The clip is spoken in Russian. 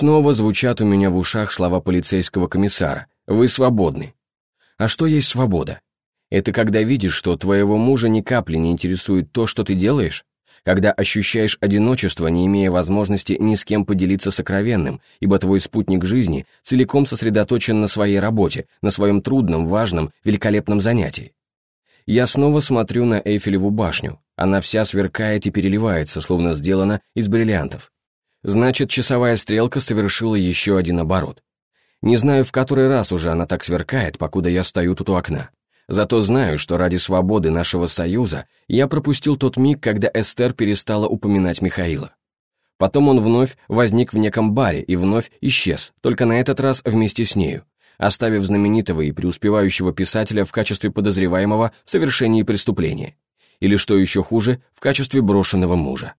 Снова звучат у меня в ушах слова полицейского комиссара. «Вы свободны». А что есть свобода? Это когда видишь, что твоего мужа ни капли не интересует то, что ты делаешь? Когда ощущаешь одиночество, не имея возможности ни с кем поделиться сокровенным, ибо твой спутник жизни целиком сосредоточен на своей работе, на своем трудном, важном, великолепном занятии. Я снова смотрю на Эйфелеву башню. Она вся сверкает и переливается, словно сделана из бриллиантов. Значит, часовая стрелка совершила еще один оборот. Не знаю, в который раз уже она так сверкает, покуда я стою тут у окна. Зато знаю, что ради свободы нашего союза я пропустил тот миг, когда Эстер перестала упоминать Михаила. Потом он вновь возник в неком баре и вновь исчез, только на этот раз вместе с нею, оставив знаменитого и преуспевающего писателя в качестве подозреваемого в совершении преступления. Или, что еще хуже, в качестве брошенного мужа.